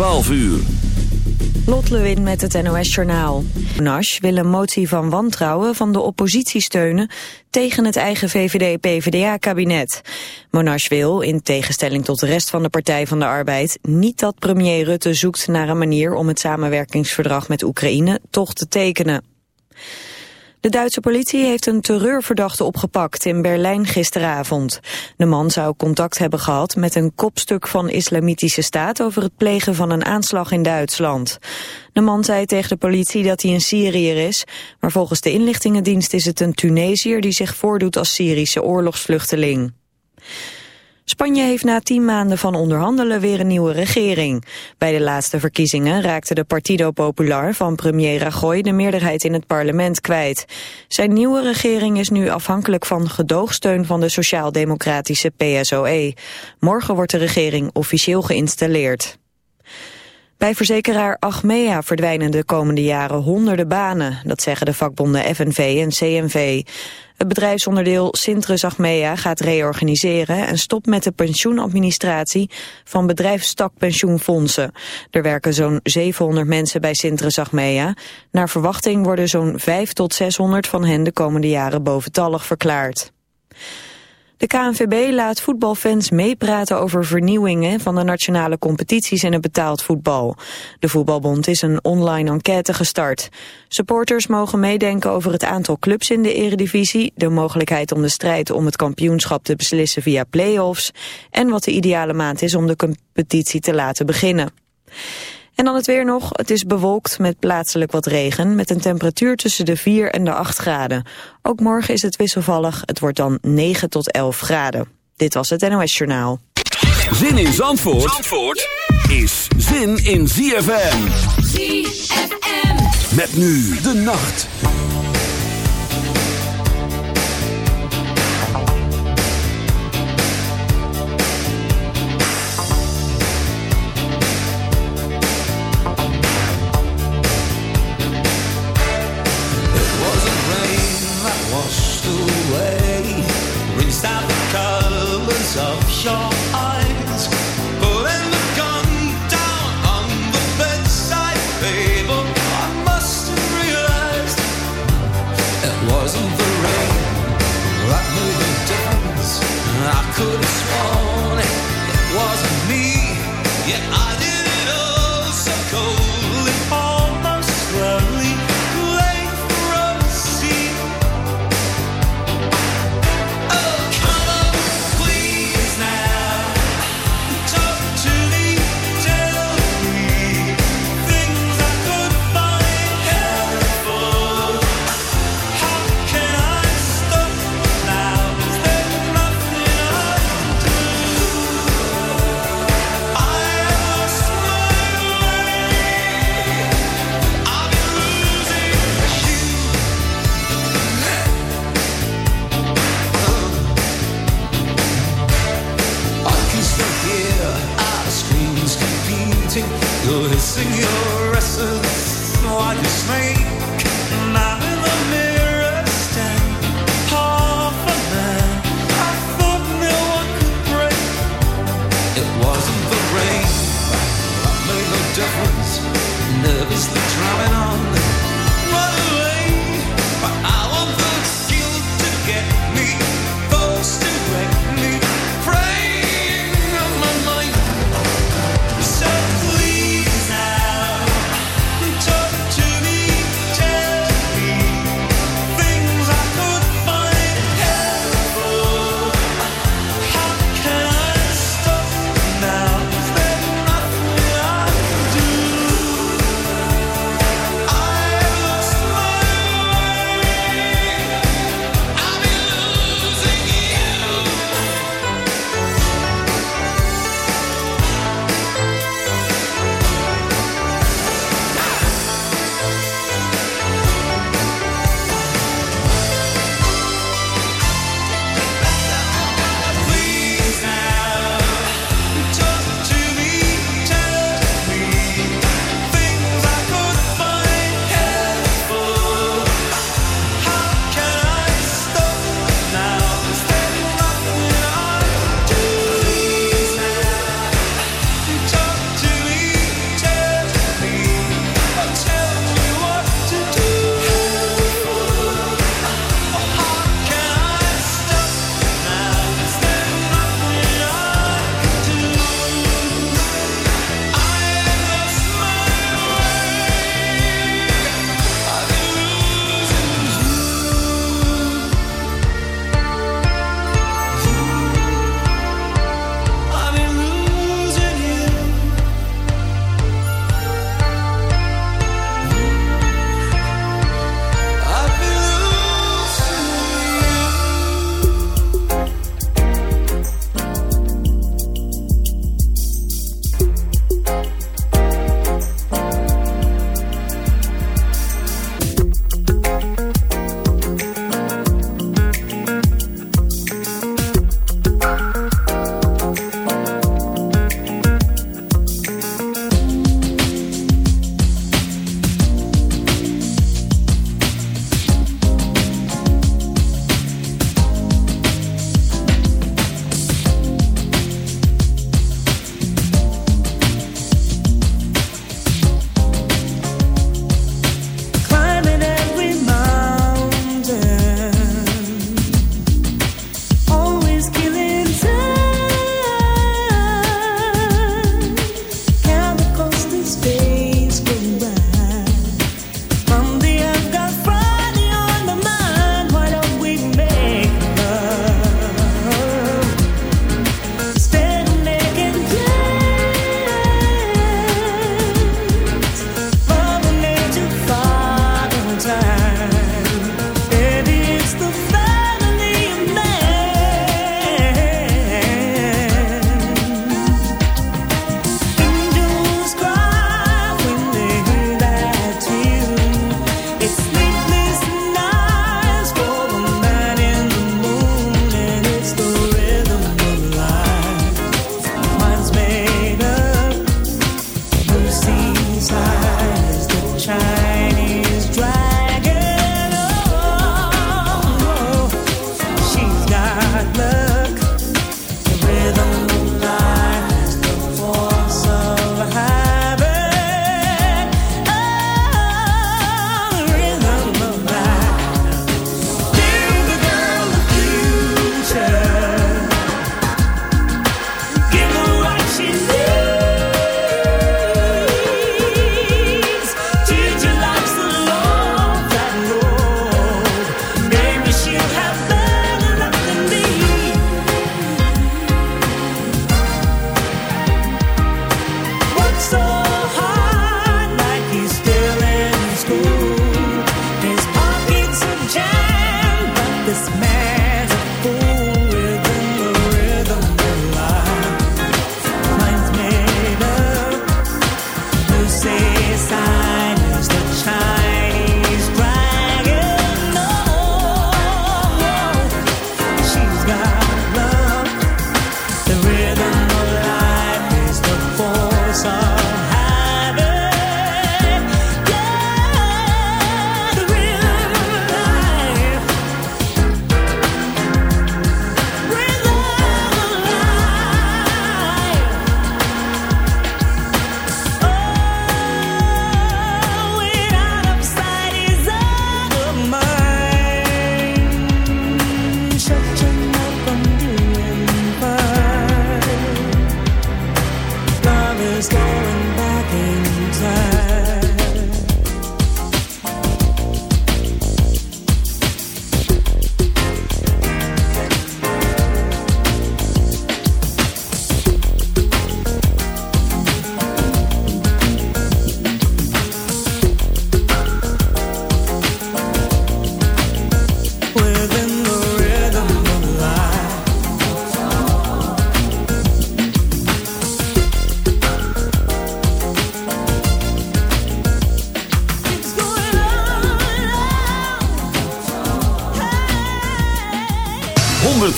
12 uur. Lot Lewin met het NOS Journaal. Nash wil een motie van wantrouwen van de oppositie steunen tegen het eigen VVD-PVDA-kabinet. Monash wil, in tegenstelling tot de rest van de Partij van de Arbeid, niet dat premier Rutte zoekt naar een manier om het samenwerkingsverdrag met Oekraïne toch te tekenen. De Duitse politie heeft een terreurverdachte opgepakt in Berlijn gisteravond. De man zou contact hebben gehad met een kopstuk van islamitische staat over het plegen van een aanslag in Duitsland. De man zei tegen de politie dat hij een Syriër is, maar volgens de inlichtingendienst is het een Tunesiër die zich voordoet als Syrische oorlogsvluchteling. Spanje heeft na tien maanden van onderhandelen weer een nieuwe regering. Bij de laatste verkiezingen raakte de Partido Popular van premier Rajoy de meerderheid in het parlement kwijt. Zijn nieuwe regering is nu afhankelijk van gedoogsteun van de sociaal-democratische PSOE. Morgen wordt de regering officieel geïnstalleerd. Bij verzekeraar Achmea verdwijnen de komende jaren honderden banen. Dat zeggen de vakbonden FNV en CNV. Het bedrijfsonderdeel Sintrus Achmea gaat reorganiseren... en stopt met de pensioenadministratie van bedrijfstakpensioenfondsen. Er werken zo'n 700 mensen bij Sintrus Achmea. Naar verwachting worden zo'n 5 tot 600 van hen de komende jaren boventallig verklaard. De KNVB laat voetbalfans meepraten over vernieuwingen van de nationale competities en het betaald voetbal. De Voetbalbond is een online enquête gestart. Supporters mogen meedenken over het aantal clubs in de eredivisie, de mogelijkheid om de strijd om het kampioenschap te beslissen via play-offs en wat de ideale maand is om de competitie te laten beginnen. En dan het weer nog. Het is bewolkt met plaatselijk wat regen... met een temperatuur tussen de 4 en de 8 graden. Ook morgen is het wisselvallig. Het wordt dan 9 tot 11 graden. Dit was het NOS Journaal. Zin in Zandvoort, Zandvoort is zin in ZFM. ZFM. Met nu de nacht. is the truth.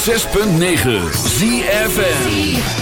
106.9 ZFM.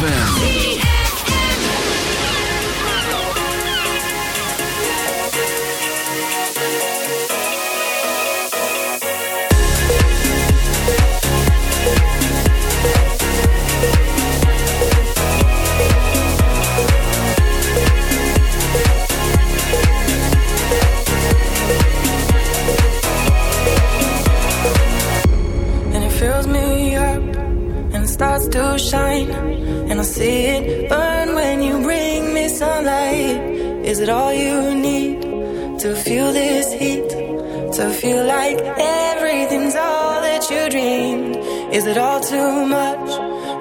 ZFM.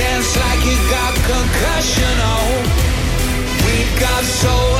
dance like you got concussion. Oh, we got so.